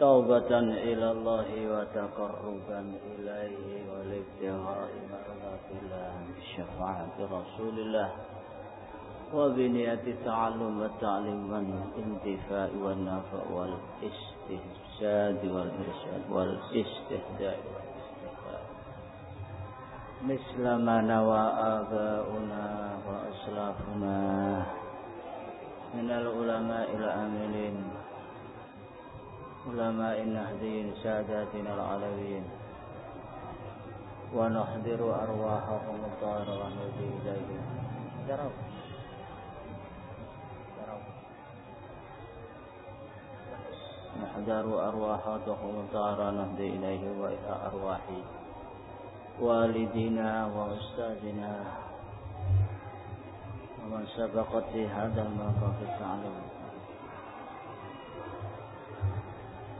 توبة إلى الله وتقربا إليه والابتغاء مرضات الله بشفاعة رسول الله وبنية التعلم والتعليم والانتفاء والنفع والاستهزاد والإرشاد والاستهداء والاستهداء مثل ما نوى آباؤنا وأسلافنا من العلماء العاملين علماء النهديين ساداتنا العلويين ونحضر أرواحهم الطاهر ونهدي إليهم. رب. نحضر أرواحهم الطاهر نهدي إليه وإلى أرواح والدنا وأستاذنا. ومن سبقت في هذا المقام التعلم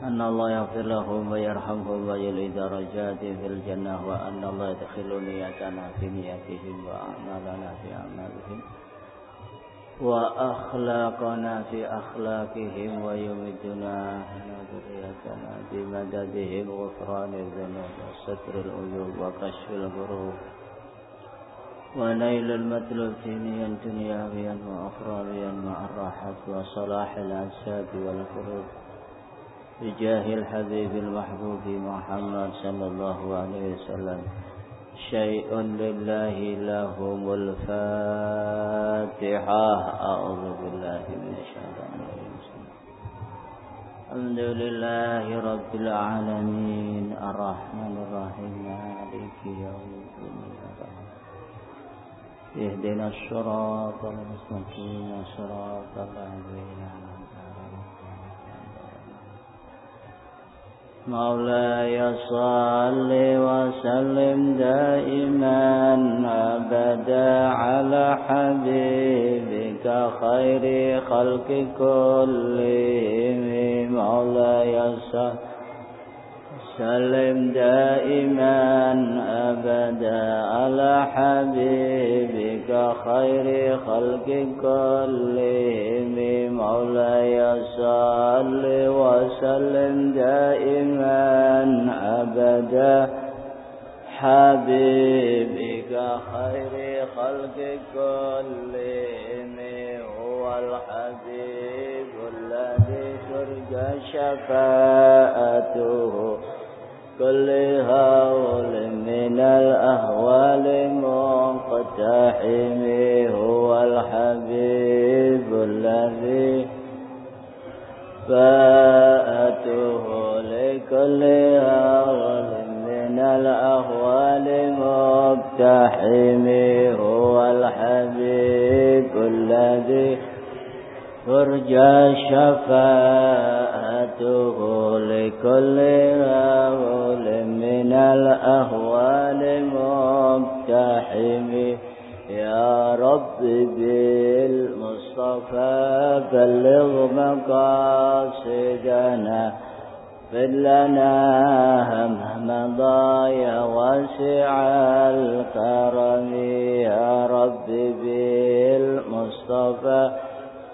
أن الله يغفر لهم ويرحمهم ويلي درجات في الجنة وأن الله يدخل نيتنا في نياتهم وأعمالنا في أعمالهم وأخلاقنا في أخلاقهم ويمدنا ذريتنا بمددهم غفران الذنوب وستر العيوب وكشف الغروب ونيل المطلوب دينيا دنيويا وأخرويا مع الراحة وصلاح الأجساد والقلوب. بجاه الحبيب المحبوب محمد صلى الله عليه وسلم. شيء لله لهم الفاتحة أعوذ بالله من الشيطان الرجيم. الحمد لله رب العالمين. الرحمن الرحيم. مالك يوم الدين. اهدنا الصراط المستقيم. صراط الذين مولاي صل وسلم دائما أبدا على حبيبك خير خلق كلهم. مولاي صل وسلم دائما أبدا على حبيبك خير خلق كلهم. مولاي صل وسلم دائما أبدا. حبيبك خير خلق كلهم. هو الحبيب الذي ترجى شفاءته. كل هول من الأهوال منقتحم هو الحبيب الذي فاءته لكل هول من الأهوال مقتحم هو الحبيب الذي ترجى شفاءته لكل هول من الأهوال مقتحم يا رب بالمصطفى بلغ مقاصدنا لنا هم مضى يا واسع الكرم يا رب بالمصطفى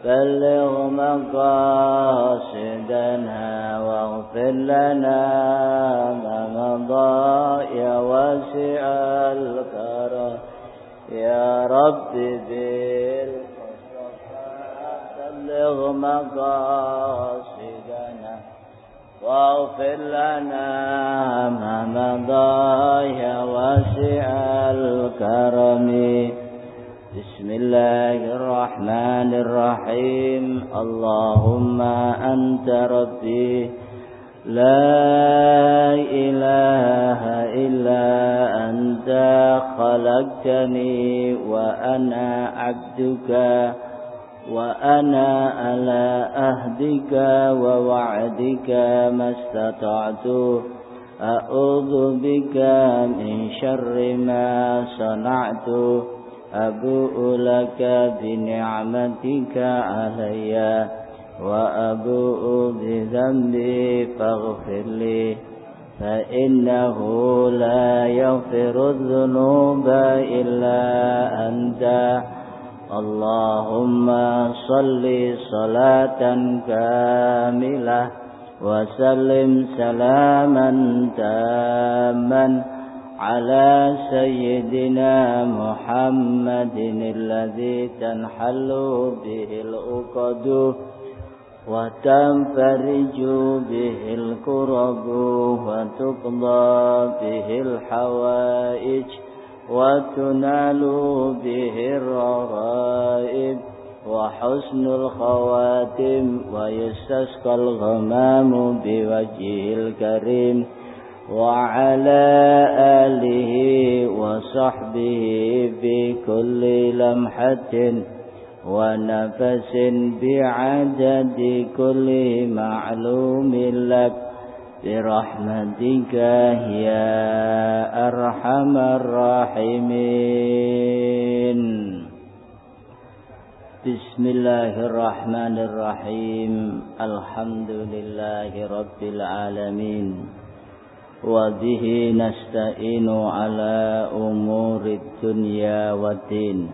بلغ مقاصدنا واغفر لنا ما مضى يا واسع الكرم. يا رب بالمصطفى بلغ مقاصدنا واغفر لنا ما مضى يا واسع الكرم. بسم الله الرحمن الرحيم. اللهم أنت ربي. لا إله إلا أنت. خلقتني وأنا عبدك وأنا على أهدك ووعدك ما استطعت. أعوذ بك من شر ما صنعت. أبوء لك بنعمتك علي وأبوء بذنبي فاغفر لي فإنه لا يغفر الذنوب إلا أنت. اللهم صل صلاة كاملة وسلم سلاما تاما. على سيدنا محمد الذي تنحل به الأقد وتنفرج به الكرب وتقضى به الحوائج وتنال به الرغائب وحسن الخواتم ويستسقى الغمام بوجهه الكريم وعلى آله وصحبه في كل لمحة ونفس بعدد كل معلوم لك. برحمتك يا أرحم الراحمين. بسم الله الرحمن الرحيم. الحمد لله رب العالمين. وبه نستعين على أمور الدنيا والدين.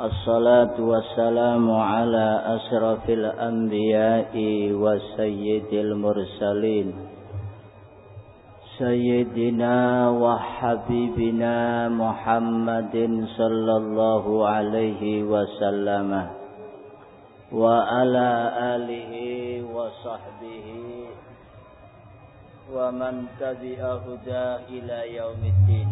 الصلاة والسلام على أشرف الأنبياء وسيد المرسلين. سيدنا وحبيبنا محمد صلى الله عليه وسلم. وعلى آله وصحبه ومن تبع هدى إلى يوم الدين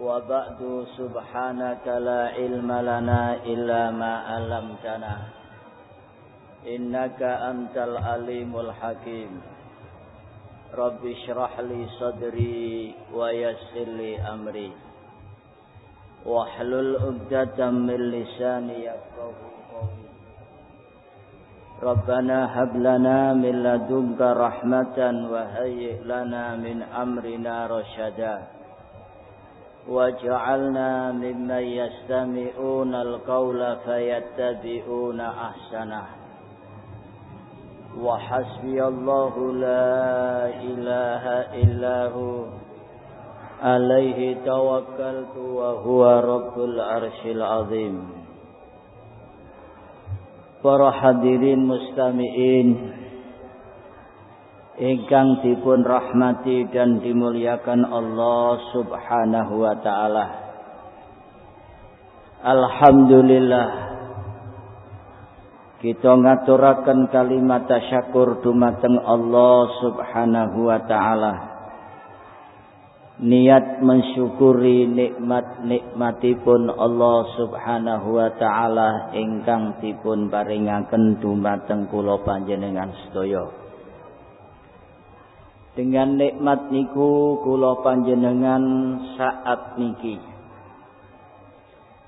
وبعد سبحانك لا علم لنا إلا ما علمتنا إنك أنت العليم الحكيم رب اشرح لي صدري ويسر لي أمري واحلل عقدة من لساني يفقه قولي ربنا هب لنا من لدنك رحمة وهيئ لنا من أمرنا رشدا. واجعلنا ممن يستمعون القول فيتبعون أحسنه. وحسبي الله لا إله إلا هو. عليه توكلت وهو رب العرش العظيم. Para hadirin mustami'in ingkang dipun rahmati dan dimuliakan Allah Subhanahu wa taala. Alhamdulillah kita ngaturaken kalimat tasyakur dumateng Allah Subhanahu wa taala. Niat mensyukuri nikmat-nikmatipun Allah Subhanahu wa taala ingkang dipun paringaken dumateng kula panjenengan sedaya. Dengan nikmat niku kula panjenengan saat niki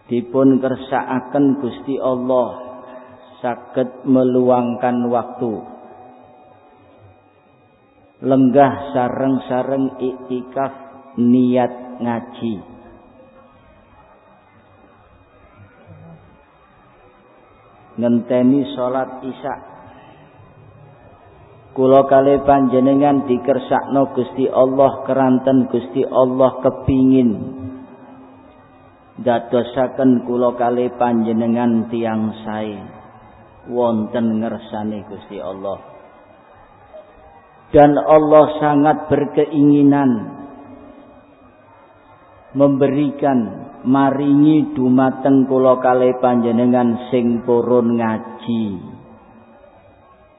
dipun kersakaken Gusti Allah sakit meluangkan waktu lenggah sareng-sareng iktikaf niat ngaji. Ngenteni salat isya. Kula kali panjenengan dikersakno Gusti Allah keranten Gusti Allah kepingin. Dadosaken kula kali panjenengan tiang sae. Wonten ngersane Gusti Allah. Dan Allah sangat berkeinginan memberikan maringi dumateng kula kale panjenengan sing purun ngaji.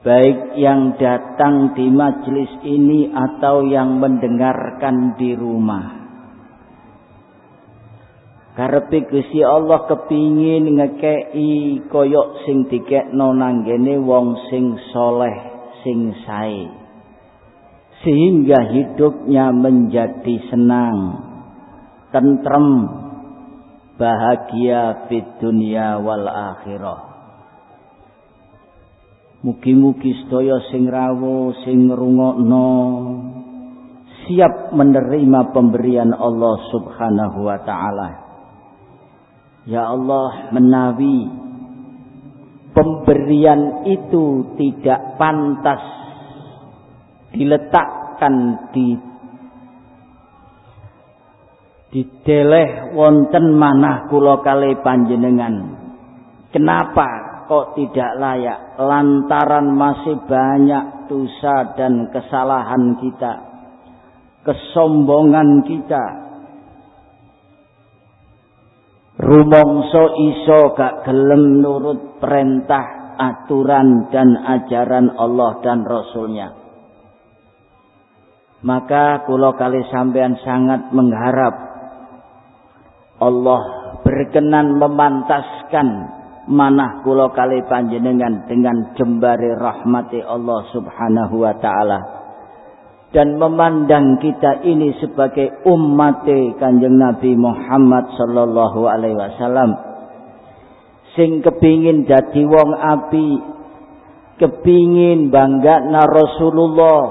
Baik yang datang di majelis ini atau yang mendengarkan di rumah. Karepe Gusti Allah kepingin ngekei koyok sing dikekno nanggene wong sing soleh, sing sae. Sehingga hidupnya menjadi senang, tentrem, bahagia di dunia wal akhirah. Mugi-mugi sedaya sing rawuh, sing ngrungokno siap menerima pemberian Allah Subhanahu wa taala. Ya Allah menawi pemberian itu tidak pantas diletakkan di dideleh wonten manah kula kali panjenengan. Kenapa kok tidak layak? Lantaran masih banyak dosa dan kesalahan kita kesombongan kita. Rumongso iso gak gelem nurut perintah aturan dan ajaran Allah dan Rasulnya. Maka kulo kali sampean sangat mengharap Allah berkenan memantaskan manah kulo kali panjenengan dengan jembari rahmati Allah subhanahu wa ta'ala. Dan memandang kita ini sebagai umat Kanjeng Nabi Muhammad sallallahu alaihi wasallam. Sing kepingin dadi wong api kepingin bangga na Rasulullah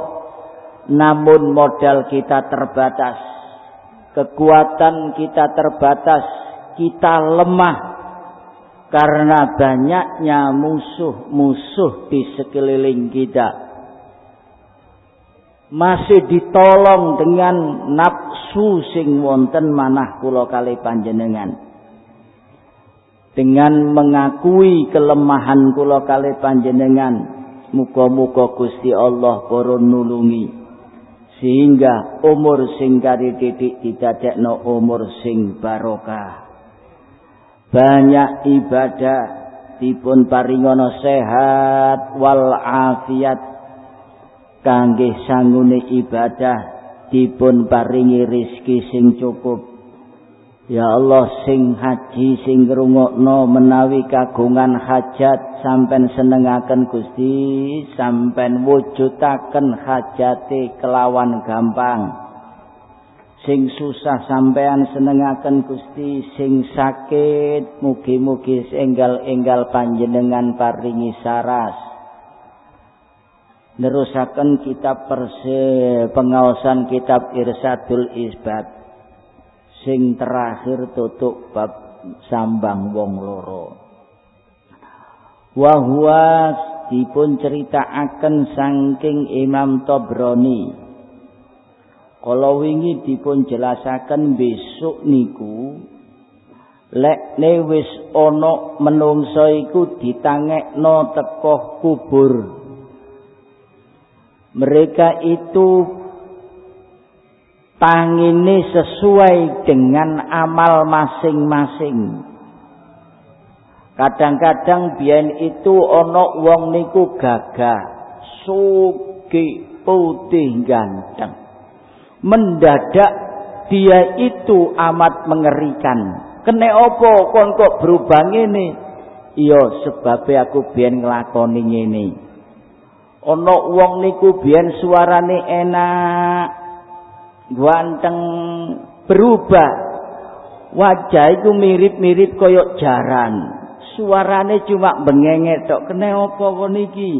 namun modal kita terbatas kekuatan kita terbatas kita lemah karena banyaknya musuh-musuh di sekeliling kita. Masih ditolong dengan nafsu sing wonten manah kula kali panjenengan. Dengan mengakui kelemahan kula kali panjenengan muga-muga Gusti Allah para nulungi sehingga umur sing kari titik didadekno umur sing barokah. Banyak ibadah dipun paringono sehat wal afiat kangge sangune ibadah dipun paringi rizki sing cukup Ya Allah sing haji sing ngrungokno menawi kagungan hajat sampean senengaken Gusti sampean wujudaken hajate kelawan gampang. Sing susah sampean senengaken Gusti sing sakit mugi-mugi enggal-enggal panjenengan paringi saras. Nerusaken kitab perse pengawasan kitab Irsadul Isbat sing terakhir tutup bab sambang wong loro. Wa huwa dipun ceritakaken saking Imam Tobroni kala wingi dipun jelasaken besok niku lek ne wis ana menungsa iku ditangekno teko kubur. Mereka itu tangini sesuai dengan amal masing-masing. Kadang-kadang biyen itu ono wong niku gagah, suki, putih, ganteng. Mendadak dia itu amat mengerikan. Kene opo kon kok berubah ngene? Iya sebabnya aku biyen nglakoni ngene. ana wong niku biyen suarane enak ganteng berubah. Wajah iku mirip-mirip kaya jaran. Suarane cuma bengenge tok. Kene apa kon iki?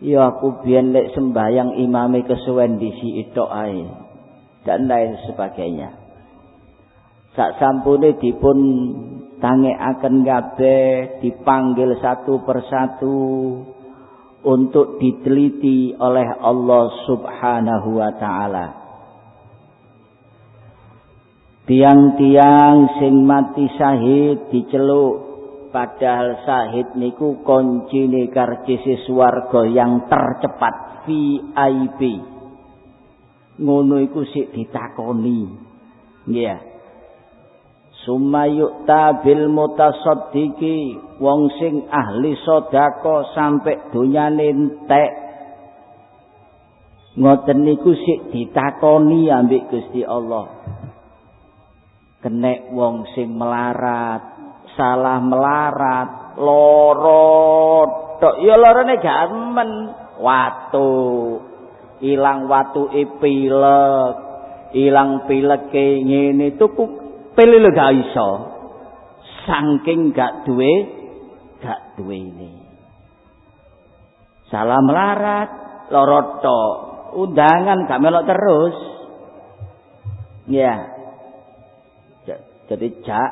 Ya aku biyen lek sembayang imame kesuwen disi tok ae. Dan lain sebagainya. Sak sampune dipun tangekaken kabeh dipanggil satu persatu untuk diteliti oleh Allah Subhanahu wa taala. Tiang-tiang sing mati syahid diceluk padahal syahid niku kuncine karcis swarga yang tercepat VIP. Ngono iku sik ditakoni. Nggih. Yeah. Sumayuk tabil mutasaddiqi wong sing ahli sedekah sampe donyane entek ngoten niku sik ditakoni ambek Gusti Allah kenek wong sing melarat salah melarat loro tok ya lorone gamen. Watu. Ilang watu pilek. Ilang pileke ngene tuku pilih lho gak iso. Saking gak duwe gak duwe ini salah melarat loroto undangan gak melok terus. Ya jadi jak.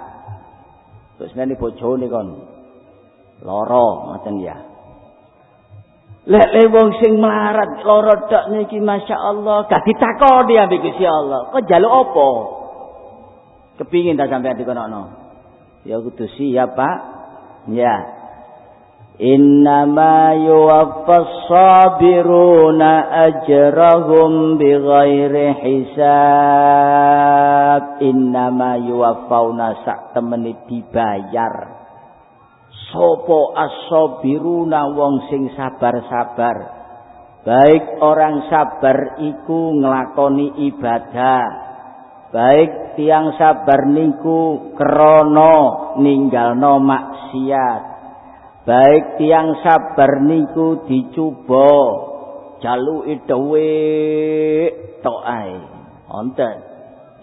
Terus ini bojone kon. Loro ngoten ya. Lek le wong sing melarat loro tok niki masyaallah gak ditakoni ambek Gusti Allah. Kok njaluk apa? Kepingin tak sampai di kono Ya kudu siap Pak. Ya. إنما يوفى الصابرون أجرهم بغير حساب إنما يوفون sak temeni dibayar Sopo as-sabiruna wong sing sabar-sabar baik orang sabar iku nglakoni ibadah baik tiang sabar niku krana ninggalno maksiat baik tiang sabar niku dicoba jaluki dhuwit tok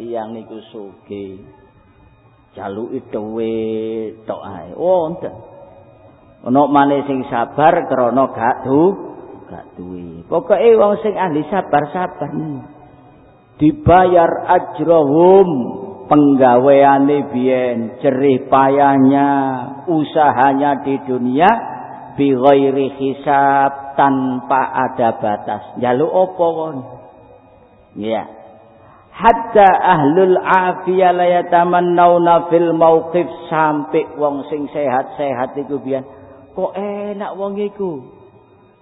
tiang niku sugih. Jaluki dhuwit tok ae. Wonten. Ana maneh sing sabar krana gak du gak duwe. Pokoke wong sing ahli sabar-sabar dibayar ajrahum penggaweane biyen jerih payahnya usahanya di dunia bi ghairi hisab tanpa ada batas. Jaluk opo kon? Ya. Hatta ahlul afiyah la yatamannawna fil mauqif sampai wong sing sehat-sehat iku biyen. Kok enak wong iku?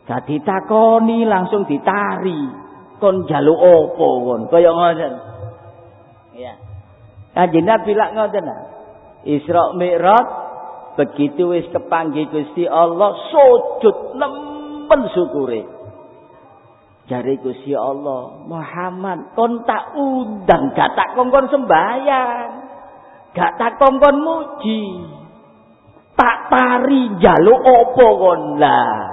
Dadi takoni langsung ditari. Kon jaluk opo kon? Kaya ngoten. Ya Kanjeng Nabi lak ngoten. Isra Mi'raj begitu wis kepanggih Gusti Allah sujud nemen syukure. Jare Gusti Allah, Muhammad kon tak undang gak tak kongkon sembahyang. Gak tak kongkon muji. Tak tari jaluk opo kon lah.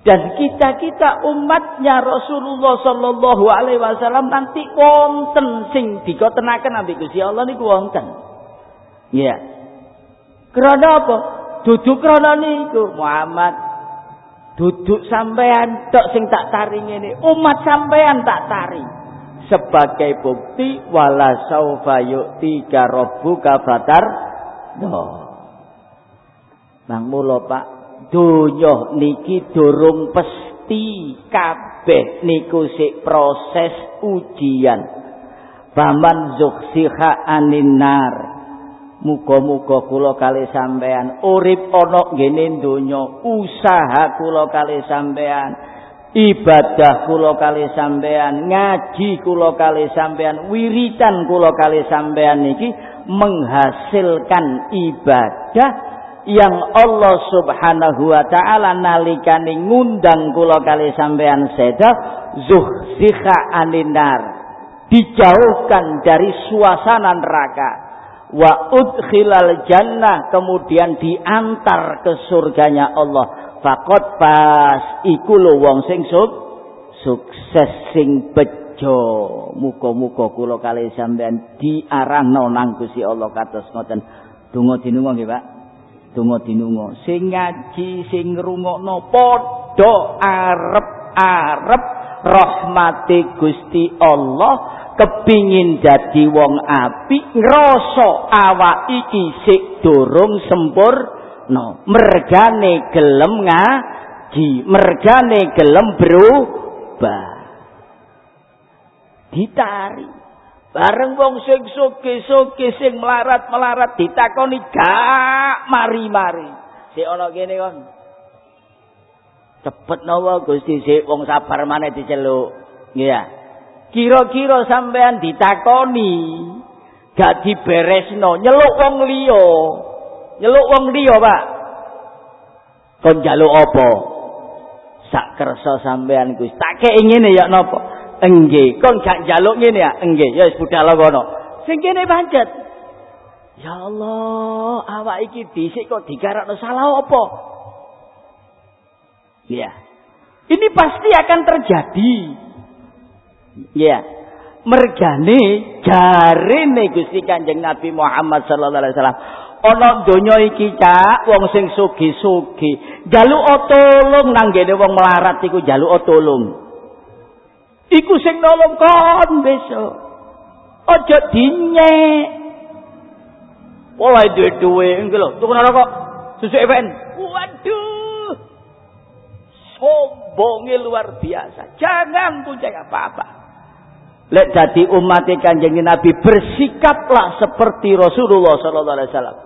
Dan kita-kita umatnya Rasulullah sallallahu alaihi wasallam nanti wonten sing dikotenaken ambek Gusti Allah niku wonten. Iya. Krana apa? Duduk krana niku Muhammad duduk sampean tok sing tak taring ini umat sampean tak taring sebagai bukti wala saufa yu'tika rabbuka fatar no. Bang mulo Pak donya niki durung pasti kabeh niku sik proses ujian. Baman zukhsiha aninar muga-muga kula kali sampean urip ana ngene donya usaha kula kali sampean ibadah kula kali sampean ngaji kula kali sampean wiritan kula kali sampean niki menghasilkan ibadah yang Allah Subhanahu wa taala nalikane ngundang kula kali sampean seda zuhzikha aninar dijauhkan dari suasana neraka. Wa udkhilal jannah kemudian diantar ke surganya Allah. Faqad pas iku lho wong sing suk sukses sing bejo. Muga-muga kula kali sampean diarahno nang Gusti Allah kados ngoten. Donga dinunga nggih Pak donga dinunga sing ngaji sing ngrungokno padha arep-arep rahmati Gusti Allah kepingin dadi wong apik ngrasa awak iki sik durung sempurna. Mergane gelem ngaji mergane gelem berubah. Ditarik Bareng wong sing soge-soge sing melarat-melarat ditakoni gak mari-mari. Sik ana kene kon. Cepet nawa Gusti sik wong sabar maneh diceluk. Iya. Kira-kira sampean ditakoni gak diberesno nyeluk wong liya. Nyeluk wong liya, Pak. Kon njaluk apa? Sak kersa sampean Gusti. Tak kei ngene ya napa? Enggih, kon gak njaluk ngene ya? Enggih, ya wis budal kono. Sing kene pancet. Ya Allah, awak iki dhisik kok digarakno salah apa? Ya. Ini pasti akan terjadi. Ya. Mergane jarene Gusti Kanjeng Nabi Muhammad sallallahu alaihi wasallam. Ana donya iki cak wong sing sugih-sugih, jaluk tolong nang ngene wong melarat iku jaluk tolong. Iku sing nolong kon besok. Aja dinyek. Oleh duwe-duwe iki lho, tuku kok susu event. Waduh. Sombongnya luar biasa. Jangan punya apa-apa. Lek jadi umat Kanjeng Nabi bersikaplah seperti Rasulullah sallallahu alaihi wasallam.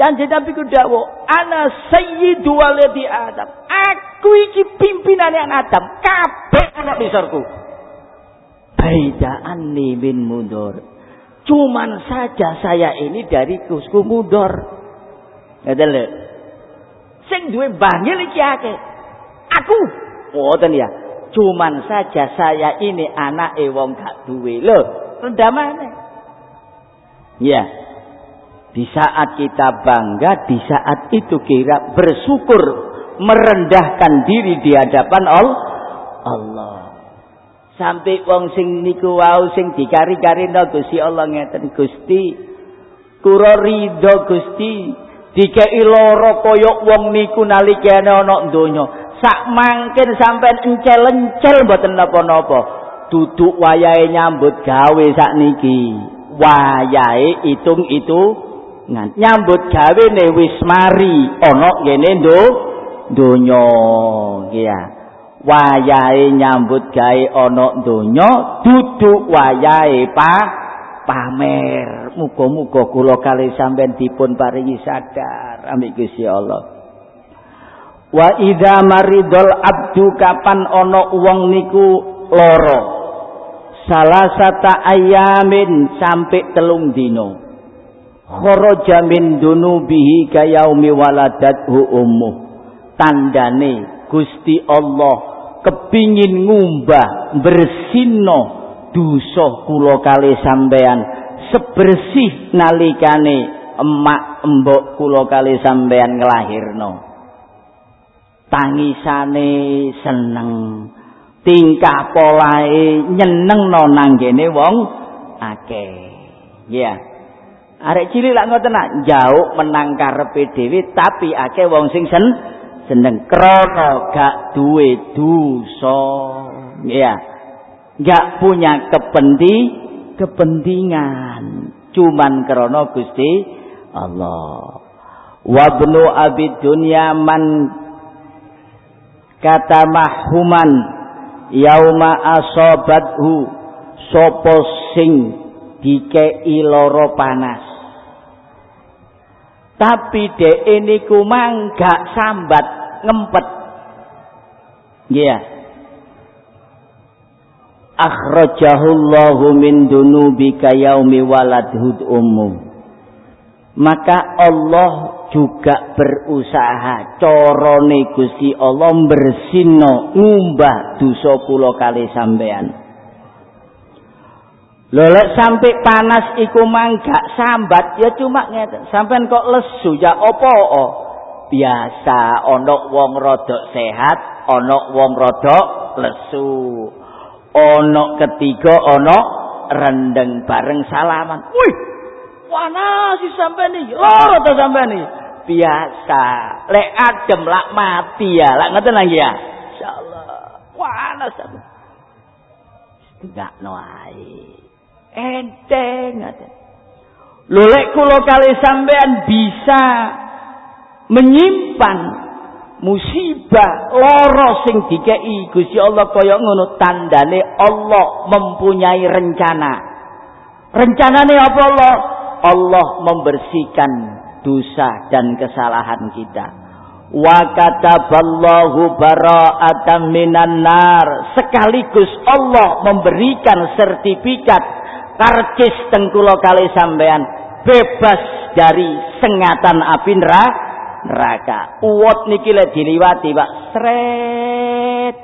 Janji Nabi ku dawuh, "Ana sayyidu waladi Adam." Aku iki pimpinan anak Adam, kabeh anak besarku. Baidaan min mundur. Cuman saja saya ini dari kusku mundur. Lho. Sing duwe bangil iki akeh. Aku. Ngoten ya. Cuman saja saya ini anak wong gak duwe. Lho, rendamane. Ya. Di saat kita bangga, di saat itu kira bersyukur, merendahkan diri di hadapan Allah. Sampai wong sing niku wau sing dikari-karina Gusti Allah ngeten Gusti. Kura ridho Gusti. Dikei lara kaya wong niku nalikane ana donya. Sak mangkin sampean encel-encel mboten napa-napa. Duduk wayahe nyambut gawe sak niki. Wayahe itung itu nyambut gawe ne wis mari ana ngene ndo donya ya. Wayahe nyambut gawe ana donya duduk wayahe pa pamer. Muga-muga kula kali sampean dipun paringi sadar. Ambek Gusti Allah. Wa idza maridul abdu kapan ana wong niku lara? Salah sata ayamin sampai telung dino kharaja min dunubihi kayaumi waladathu ummuh tandane Gusti Allah kepingin ngumbah bersino dosa kula kali sampean sebersih nalikane emak embok kula kali sampean nglahirno tangisane seneng tingkah polahe nyenengno nanggene wong akeh. Ya. Yeah. Arek cilik lak ngoten nak jauh menang karepe dhewe tapi akeh wong sing sen seneng krana gak duwe dosa. Ya. Gak punya kependi kepentingan cuman krana Gusti Allah. Wa bnu abi dunya man kata mahhuman yauma asabathu sapa sing dikei lara panas tapi dek ini kumang gak sambat ngempet ya yeah. akhrajahullahu min dunubika yaumi waladhud umum maka Allah juga berusaha corone Gusti Allah bersino ngumbah dosa kula kali sampean Lolek sampai panas iku gak sambat ya cuma ngeten. Sampean kok lesu ya opo -o. Biasa ana wong rodok sehat, ana wong rodok lesu. Ana ketiga ana rendeng bareng salaman. Wih. Panas si sampean iki. Loro to sampean iki. Biasa. Lek adem lak mati ya. Lak ngoten lagi ya. Insyaallah. Panas sampean. Tidak no ae. enteng lho lek kula kali sampean bisa menyimpan musibah loro sing dikei Gusti Allah kaya ngono tandane Allah mempunyai rencana. Rencanane apa Allah? Allah membersihkan dosa dan kesalahan kita. Wa kataballahu bara'atan minan nar. Sekaligus Allah memberikan sertifikat karcis tengkulo kali sampean bebas dari sengatan api neraka. Uwot niki lek diliwati, Pak. Sret.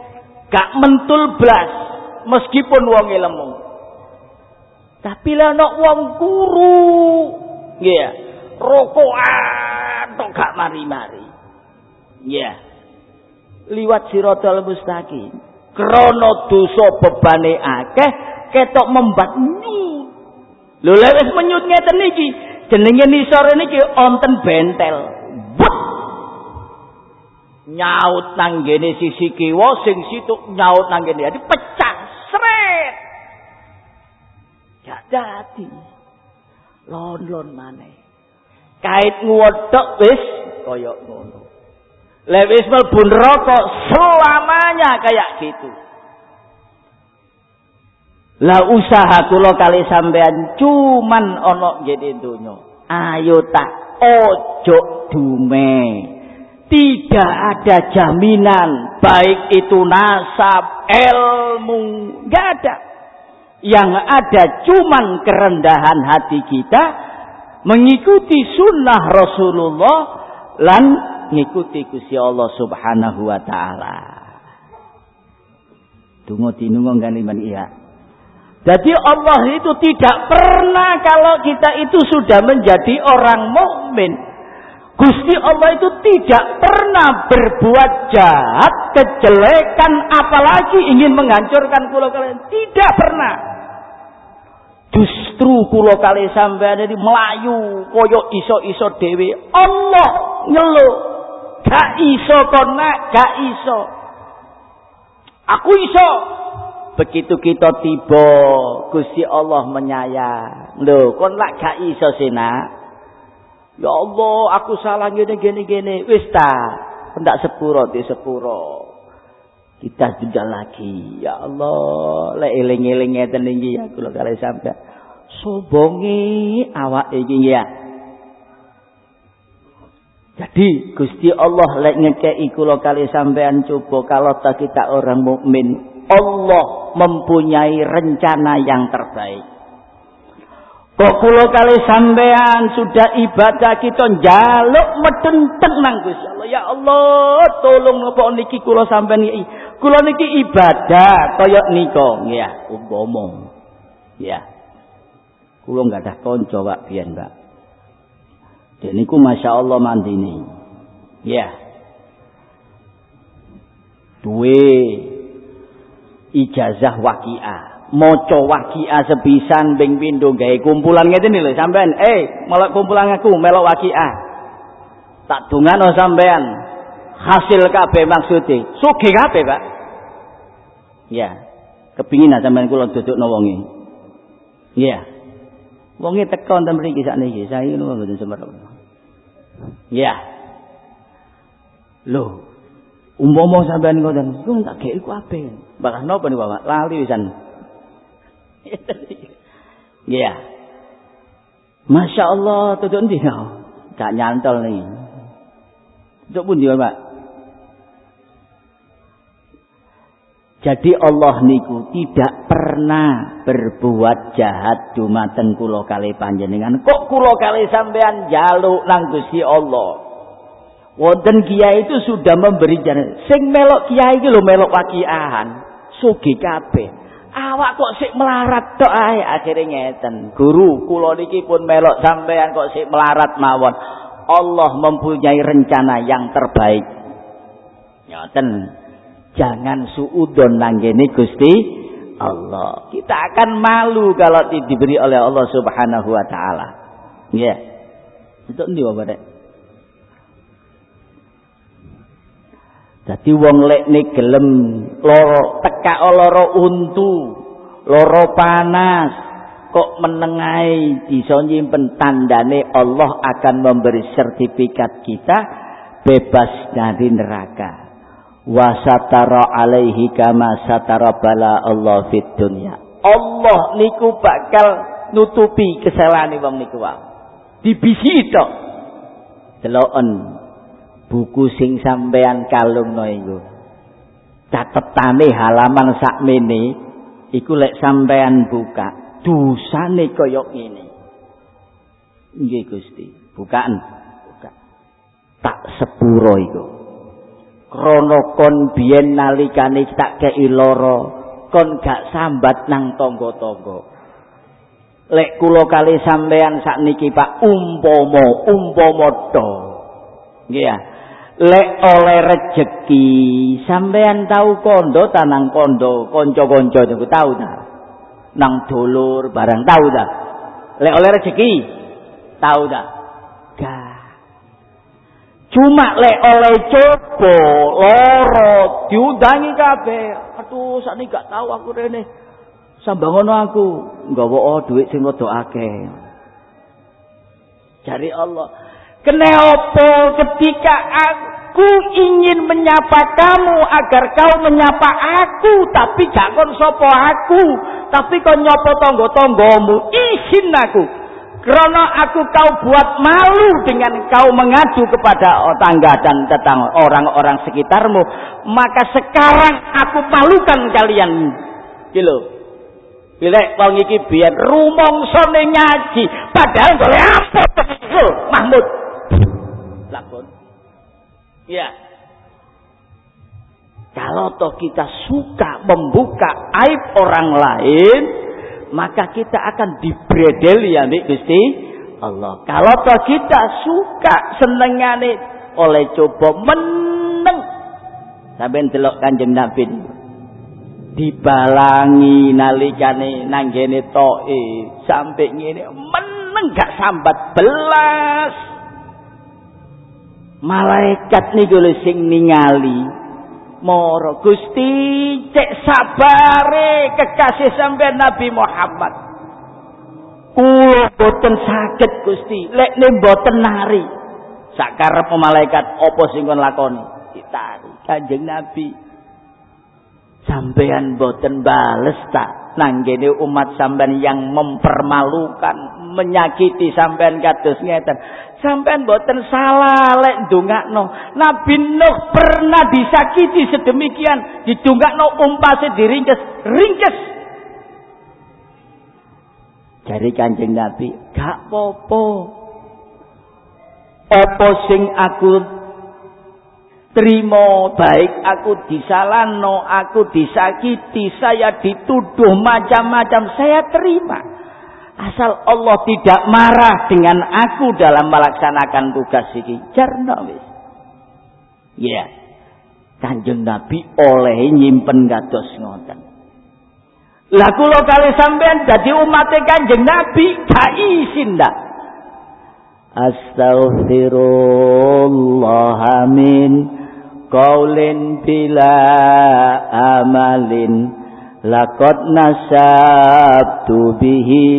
Gak mentul blas meskipun wong lemu. Tapi lah nok wong guru. Nggih. Yeah. Rokokan tok gak mari-mari. Nggih. Yeah. Liwat siratal mustaqim. Krana dosa bebane akeh ketok membat nyut. Lho lek wis menyut ngeten iki, jenenge nisor niki onten bentel. But. Nyaut nang ngene sisi kiwa sing situ nyaut nang ngene dadi pecah sret. Gak dadi. Lon-lon maneh. Kait nguwedhok wis kaya ngono. Lek wis mlebu neraka selamanya kayak gitu. Lah usaha kula kali sampean cuman ana ngene donya. Ayo tak ojo dume. Tidak ada jaminan baik itu nasab, ilmu, enggak ada. Yang ada cuman kerendahan hati kita mengikuti sunnah Rasulullah lan mengikuti Gusti Allah Subhanahu wa taala. Tunggu tinungo iman iya. Jadi Allah itu tidak pernah kalau kita itu sudah menjadi orang mukmin. Gusti Allah itu tidak pernah berbuat jahat, kejelekan, apalagi ingin menghancurkan pulau kalian. Tidak pernah. Justru pulau kali sampai di Melayu, koyok iso-iso dewi. Allah nyeluk. Gak iso kona, gak iso. Aku iso. Begitu kita tiba, Gusti Allah menyayang. Lho, kon lak gak iso sih Ya Allah, aku salah gini gini gini. Wis ta, pendak sepuro di sepuro. Kita juga lagi. Ya Allah, lek eling-eling ngeten iki ya kula kali sampe. Sobongi awak iki ya. Jadi Gusti Allah lek ngekei kula kali sampean coba kalau tak kita orang mukmin Allah mempunyai rencana yang terbaik. Kok kula kali sampean sudah ibadah kita njaluk medenteng nang Gusti Allah. Ya Allah, tolong napa niki kula sampean iki. Kula niki ibadah kaya nika, ya, umpama. Ya. Kula enggak ada kanca Pak biyen, Mbak. Dan niku Masya Allah mandini. Ya. Duwe ijazah wakiah maca wakiah sepisan ping pindho gawe kumpulan ngene lho sampean. Eh melok kumpulan aku melok wakiah tak dungano sampean. Hasil kabeh maksude. Sugih kabeh Pak. Ya. Kepingin sampean kula dudukno wonge. Iya wonge teko ten mriki sakniki. Saya niku mboten semerep iya lho umpama sampean ngoten iku tak gek iku apik bakal napa niku Pak lali wisan Iya Masya Allah tutup ndi gak nyantol nih tutup pun dia Pak Jadi Allah niku tidak pernah berbuat jahat dumateng kula kali panjenengan. Kok kula kali sampean jaluk nang Gusti Allah? Wonten kiai itu sudah memberi jalan. Sing melok kiai iki lho melok wakiahan. Sugi kabeh. Awak kok sik melarat tok ae akhire ngeten. Guru kula niki pun melok sampean kok sik melarat mawon. Allah mempunyai rencana yang terbaik. Ngoten. Jangan suudon nanggene Gusti Allah. Kita akan malu kalau diberi oleh Allah Subhanahu wa taala. Nggih. Yeah. Itu ndi Bapak? Dadi wong lekne gelem loro tekak loro untu, loro panas, kok menengai bisa nyimpen tandane Allah akan memberi sertifikat kita bebas dari neraka. Wasatara alaihi kama satara bala Allah fit dunya. Allah niku bakal nutupi kesalahan wong niku wae. Dibisi tok. Deloken buku sing sampean kalungno iku. Catetane halaman sakmene iku lek sampean buka dosane kaya ngene. Nggih Gusti. Bukaan. Buka. Tak sepuro iku. Krana kon biyen nalikane tak kei lara kon gak sambat nang tangga-tangga. Lek kula kali sampean sakniki Pak umpama umpama to nggih ya lek oleh rejeki sampean tahu kondo tanang kondo konco-konco niku tahu ta? Nang dulur barang tahu ta? Lek oleh rejeki tahu ta? Gak cuma lek oleh coba loro diundangi kabeh. Aduh sakniki gak tahu aku rene. Sambangono aku nggawa duit sing rada akeh. Cari Allah Kenapa ketika aku ingin menyapa kamu agar kau menyapa aku tapi gak kon sapa aku tapi kon nyopo tangga-tanggamu izin aku Karena aku kau buat malu dengan kau mengadu kepada tangga dan tetangga orang-orang sekitarmu. Maka sekarang aku malukan kalian. Gitu. Bila kau iki biar rumongsone nyaji. Padahal boleh apa Mahmud. Lakon. Ya. Kalau toh kita suka membuka aib orang lain, maka kita akan dibredel ya nih Gusti Allah. Kalau toh kita suka senengane oleh coba meneng sampai delok Kanjeng Nabi dibalangi nalikane nanggene toe sampai ngene meneng gak sambat belas malaikat niku sing ningali Moro Gusti cek sabare kekasih sampai Nabi Muhammad. Kulo boten sakit Gusti, lek ne boten nari. Sakarep malaikat apa sing kon lakoni? Ditari Kanjeng Nabi. Sampean boten bales tak nanggene umat sampean yang mempermalukan, menyakiti sampean kados ngeten. Sampean boten salah lek ndongakno. Nabi Nuh pernah disakiti sedemikian, didongakno umpase diringkes, ringkes. Jadi Kanjeng Nabi, gak popo. Apa sing aku terima baik aku disalano, aku disakiti, saya dituduh macam-macam, saya terima. Asal Allah tidak marah dengan aku dalam melaksanakan tugas ini. Jarno wis. Ya. Kanjeng Nabi oleh nyimpen gados ngoten. Lah kula kali sampean dadi umat Kanjeng Nabi gak isin ndak. Astaghfirullah amin qaulin bila amalin. Laqad nasabtu bihi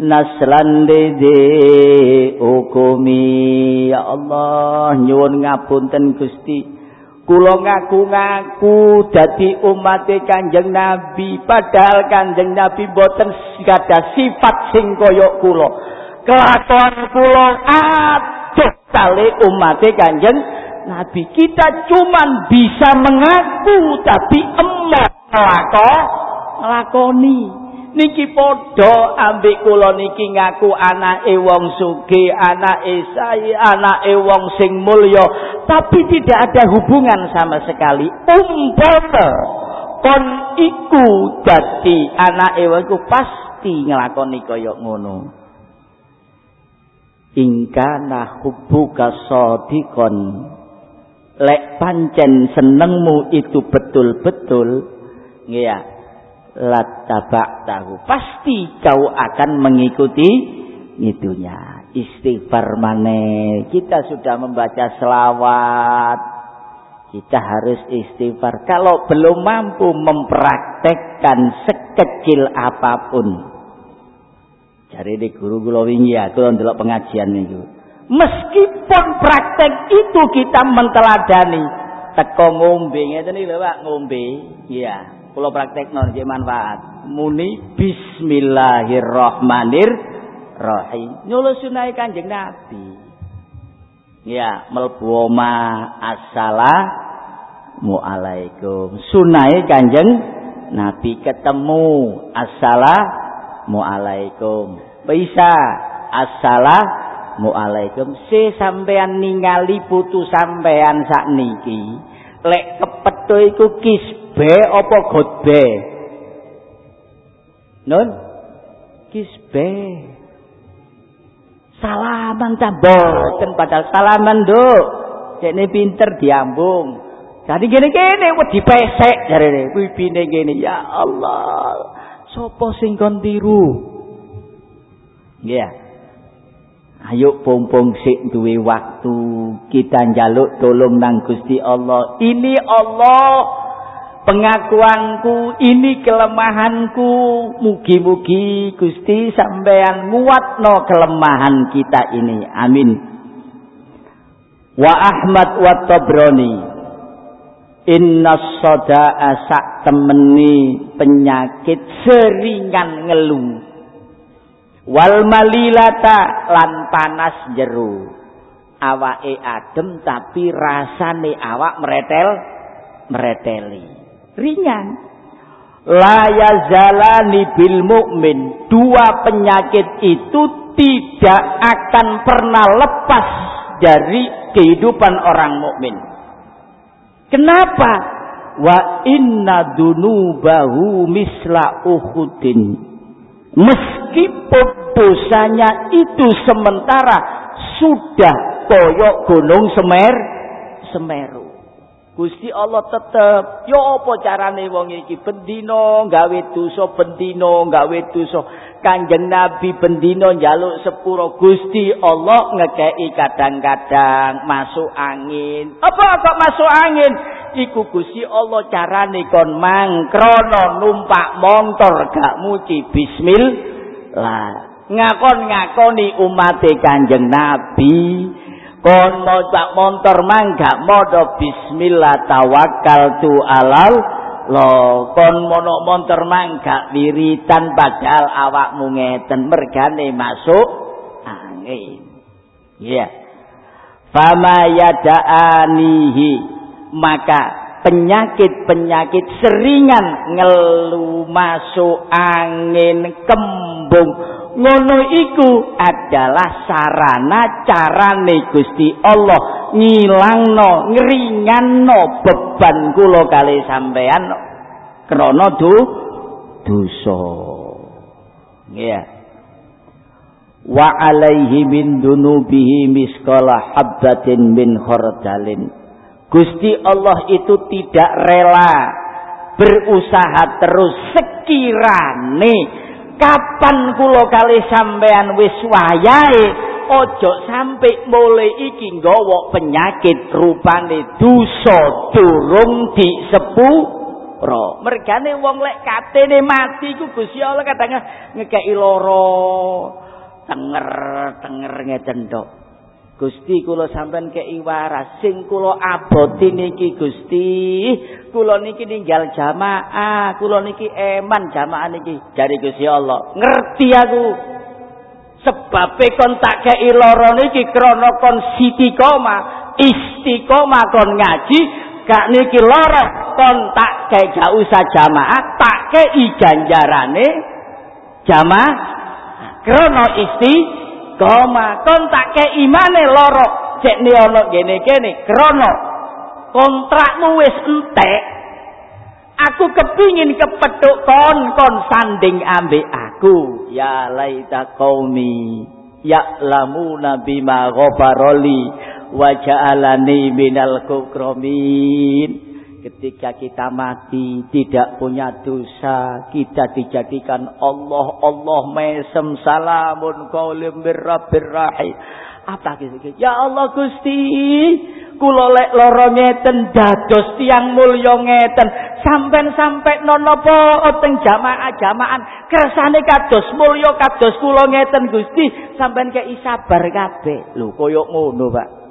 naslan dede ukumi ya Allah nyuwun ngapunten Gusti. Kula ngaku-ngaku dadi umat Kanjeng Nabi padahal Kanjeng Nabi boten gadah sifat sing kaya kula kelakuan kula aduh kali umat Kanjeng Nabi kita cuman bisa mengaku tapi emok ngelakoni niki padha ambek kula niki ngaku anake wong sugih, anake sae, anake wong sing mulya, tapi tidak ada hubungan sama sekali. Umpama kon iku dadi anake wong pasti nglakoni kaya ngono. Ingkana hubbuka sadiqon lek pancen senengmu itu betul-betul nggih latabak tahu pasti kau akan mengikuti itunya istighfar mana kita sudah membaca selawat. Kita harus istighfar. Kalau belum mampu mempraktekkan sekecil apa pun cari di guru guru wingi kalau ndelok pengajian itu meskipun praktek itu kita menteladani teko ngombe ngeten lho Pak ngombe iya Kula praktekno nggih manfaat. Muni bismillahirrahmanirrahim. Nyulo sunah Kanjeng Nabi. Ya, mlebu omah assalamu alaikum. Sunah Kanjeng Nabi ketemu assalamu alaikum. Bisa. Assalamu alaikum. Si sampean ningali putu sampean sakniki. Lek kepetho iku kis be apa gotbe nun? Kisbe. Salaman ta boten padahal salaman nduk dekne pinter diambung. Jadi gini-gini wedi pesek jarene pipine gini. Ya Allah sapa sing kon tiru? Yeah. Ayo pompong sik duwe waktu. Kita njaluk tolong nang Gusti Allah. Ini Allah pengakuanku ini kelemahanku. Mugi-mugi Gusti sampean nguatno kelemahan kita ini. Amin. Wa Ahmad wa Tabrani inna soda'a sak temeni penyakit seringan ngeluh wal malilata lan panas jeru. Awake adem tapi rasane awak meretel mereteli. Ringan. La yazalani bil mukmin dua penyakit itu tidak akan pernah lepas dari kehidupan orang mukmin kenapa wa inna dunubahu misla uhudin Meskipun dosanya itu sementara sudah koyok gunung Semer Semeru. Gusti Allah tetep. Yo apa carane wong iki? Bendina gawe dosa bendina gawe dosa. Kanjeng Nabi bendina njaluk sepuro. Gusti Allah ngekei kadang-kadang masuk angin. Apa kok masuk angin? Iku Gusti Allah carane kon mangkrono numpak motor gak muci bismillah. Ngakon-ngakoni umat Kanjeng Nabi kon numpak motor mang gak modo bismillah tawakal tu alal. Lo kon mono motor mang gak wiritan padahal awakmu ngeten mergane masuk angin. Iya. Yeah. fama yada'anihi. Maka penyakit-penyakit seringan ngelu masuk angin kembung ngono iku adalah sarana carane Gusti Allah ngilangno ngringanno beban kula kali sampean krana du dosa. Ya wa alaihi min dunubihi miskala habbatin min khardalin. Gusti Allah itu tidak rela berusaha terus sekirane kapan kula kali sampean wis wayahe ojo sampai mulai iki nggawa penyakit rupane dosa durung disepuro. Mergane wong lek katene mati ku Gusti Allah kadang ngekeki lara tenger tenger ngeten Gusti kula sampean kei waras. Sing kula aboti niki Gusti kula niki ninggal jamaah kula niki eman jamaah niki. Jari Gusti Allah. Ngerti aku? Sebab kon tak kei lara niki krana kon koma istiqomah kon ngaji gak niki lara. Kon tak kei gak usah jamaah tak kei ganjarane jamaah. Krana istiqomah koma kon tak ke imane loro. Cek ni ono gene gene krono. Kontrakmu wis entek. Aku kepingin kepethuk kon kon sanding ambek aku. Ya laita qaumi nabi ma ghafaroli wa ja'alani minal kukramin ketika kita mati tidak punya dosa kita dijadikan Allah. Allah mesem salamun qaulim birrabbir rahim. Apa gitu ya Allah Gusti kula lek lara ngeten dados tiyang mulya ngeten. Sampean-sampe napa teng jamaah-jamaahan kersane kados mulya kados kula ngeten Gusti. Sampean kei sabar kabeh. Lho koyo ngono Pak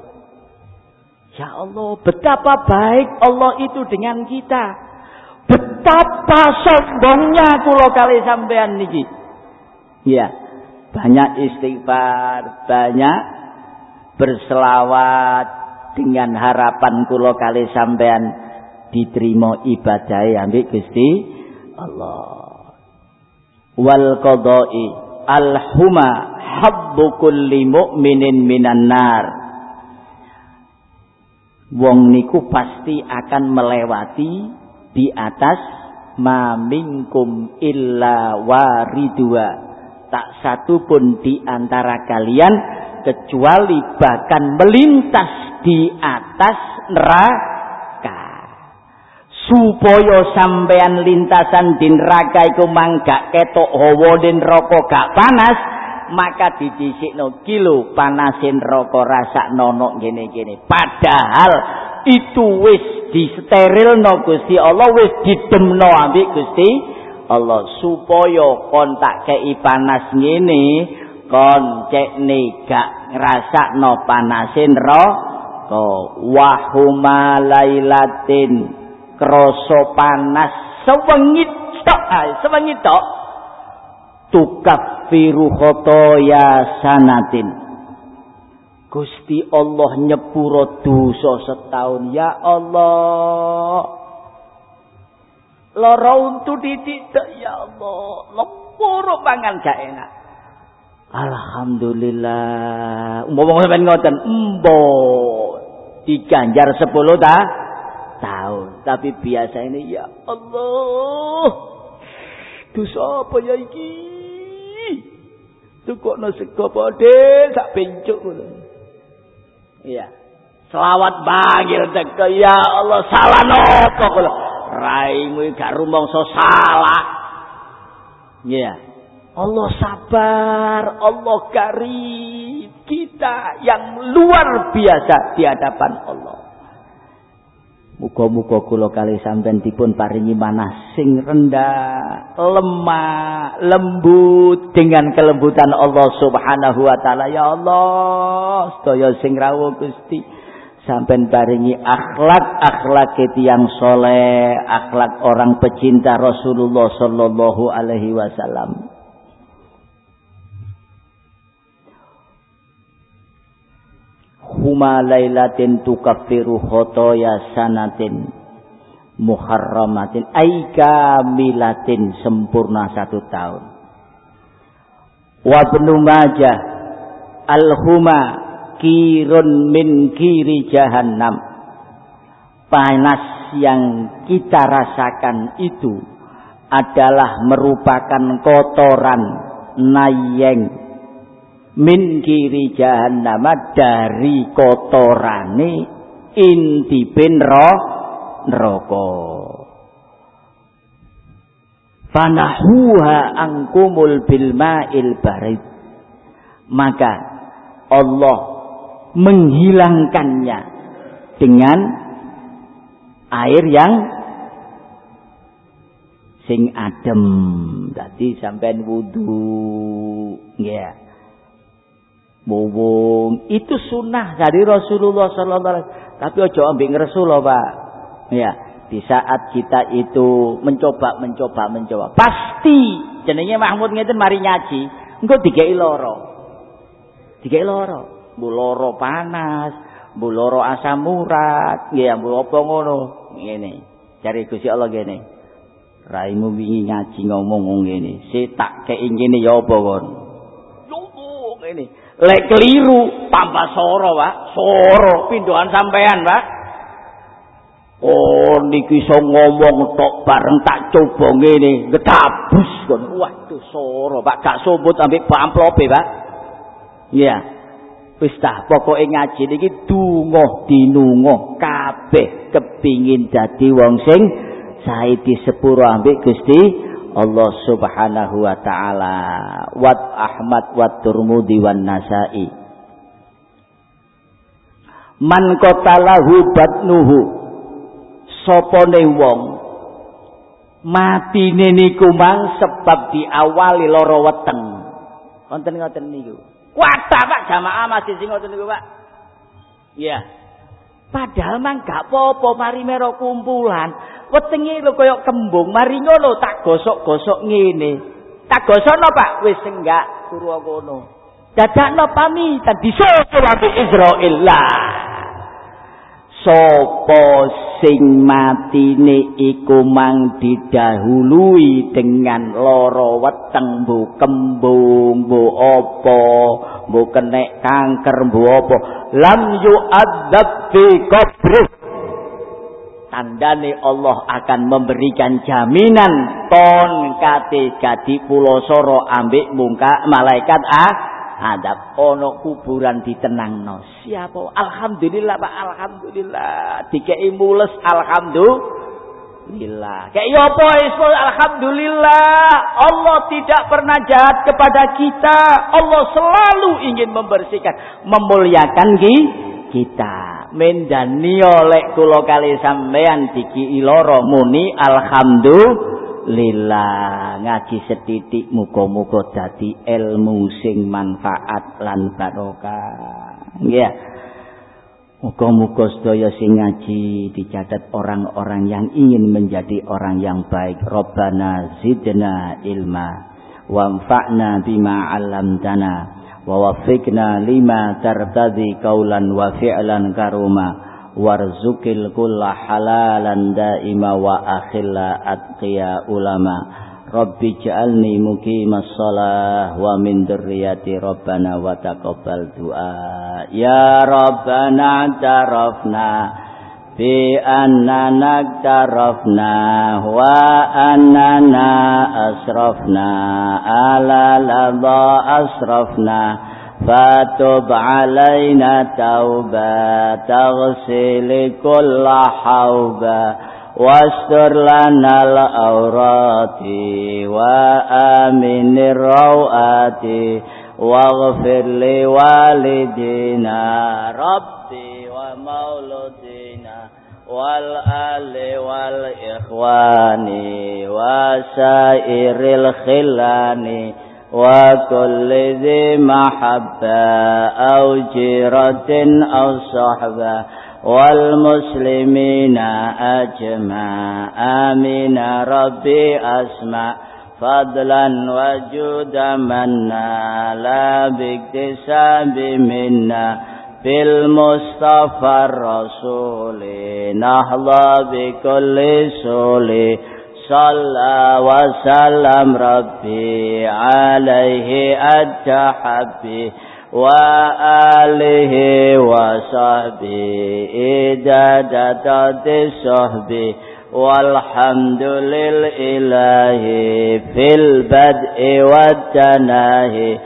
Ya Allah, betapa baik Allah itu dengan kita. Betapa sombongnya kulo kali sampean niki. Ya, banyak istighfar, banyak berselawat dengan harapan kulo kali sampean diterima ibadah ambek Gusti Allah. Wal qada'i al-huma habbu kulli mu'minin minan nar wong niku pasti akan melewati di atas mamingkum illa waridua. Tak satu pun di antara kalian kecuali bahkan melintas di atas neraka. Supaya sampean lintasan di neraka iku mangga ketok hawa rokok gak panas maka no kilo panasin rokok rasa nono gini gini padahal itu wis no Gusti Allah wis didemno ambek Gusti Allah. Supaya kon tak kei panas ngene kon cek gak no panasin rokok. Wahuma lailatin kroso panas sewengit tok ah, sewengit tok tukaffiru khotoya sanatin. Gusti Allah nyepuro dosa setahun. Ya Allah. Lara untu didik ya Allah. Lepuro pangan gak enak. Alhamdulillah. Umpama sampean ngoten embo diganjar 10 ta? Tahun. Tapi biasa ini ya Allah. Dosa apa ya iki tukokno sego padhe sak pencuk ngono iya selawat bangil teko ya Allah salah nopo kula raimu gak rumangsa salah. Ya. Allah sabar, Allah karim. Kita yang luar biasa di hadapan Allah. Muga-muga kula kali sampean dipun paringi manah sing rendah, lemah, lembut dengan kelembutan Allah Subhanahu wa taala. Ya Allah, sedaya sing rawuh Gusti sampai baringi akhlak akhlak yang soleh akhlak orang pecinta Rasulullah Sallallahu Alaihi Wasallam huma lailatin tukaffiru khotoya sanatin muharramatin. Aika milatin sempurna satu tahun. Wa majah al-huma kirun min kiri jahannam. Panas yang kita rasakan itu adalah merupakan kotoran nayeng min kiri jahannam dari kotorane inti roh neraka. Fanahuha angkumul bil ma'il barid. Maka Allah menghilangkannya dengan air yang sing adem. Tadi sampai wudu, ya. Bubung itu sunnah dari Rasulullah sallallahu alaihi wasallam. Tapi ojo ambek ngresul Pak. Ya, di saat kita itu mencoba mencoba mencoba, pasti jenenge Mahmud ngeten mari nyaji, engko dikei loro. Dikei loro buloro panas, buloro asam urat, nggih ambu apa ngono. Ngene. Cari Gusti Allah ngene. Raimu wingi ngaji ngomong ngene, si tak kei ngene ya apa kon? Yo ngene. Lek keliru tambah soro, Pak. Soro pindoan sampean, Pak. Oh niki iso ngomong tok bareng tak coba ngene, getabus kon. Waduh soro, Pak. Gak sobut ambek amplope, Pak. Iya. Yeah. Wis tah pokoke ngaji niki donga dinunga kabeh kepingin dadi wong sing sae disepuro ambek Gusti Allah Subhanahu wa taala. Wat Ahmad wat Turmudi wan Nasa'i. Man qatalahu batnuhu sopone wong matine niku mang sebab diawali lara weteng. Wonten ngoten niku. Kuatah Pak jamaah masih sing ngoten niku Pak. Iya. Padahal mang gak apa-apa mari mero kumpulan. Wetenge lho kaya kembung, mari ngono tak gosok-gosok ngene. Tak gosokno Pak, wis enggak turu kono. Dadakno pamitan disusul ambek Israil lah. Sopo sing matine iku mang didahului dengan loro weteng bu kembung bu opo bu kenek kanker bu opo lam yu'adzab fi qabri tandane Allah akan memberikan jaminan ton kate gadi pulau soro ambek muka malaikat ah adab ono kuburan ditenangno. Siapa? Alhamdulillah Pak alhamdulillah. Dikei mules alhamdulillah. Kayak yo apa alhamdulillah. Allah tidak pernah jahat kepada kita. Allah selalu ingin membersihkan memuliakan kita mendani oleh kula kali sampean tiki iloro, muni alhamdulillah ngaji setitik muko muko jadi ilmu sing manfaat lan barokah ya muko muko sedaya sing ngaji dicatat orang-orang yang ingin menjadi orang yang baik. robbana zidna ilma wa bima 'allamtana. ووفقنا لما ترتضي قولا وفعلا كرما وارزق الكل حلالا دائما وأخل أتقيا علما Rabbi ja'alni muqimas shalah wa min dzurriyyati Rabbana wa taqabbal du'a ya بأننا اقترفنا وأننا أسرفنا على لضا أسرفنا. فتب علينا توبة تغسل كل حوبة واستر لنا الأورات وآمن الروآت واغفر لوالدينا ربي ومولدي. والآل والإخوان وسائر الخلان وكل ذي محبة أو جيرة أو صحبة والمسلمين أجمع آمين ربي أسمع فضلا وجودا منا لا باكتساب منا بالمصطفى الرسول نحظى بكل سول صلى وسلم ربي عليه التحبي وآله وصحبه إدادة الصحب. والحمد لله في البدء والتناهي.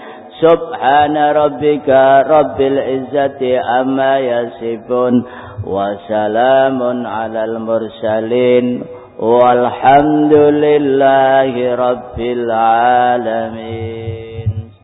سبحان ربك رب العزة أما يصفون وسلام على المرسلين والحمد لله رب العالمين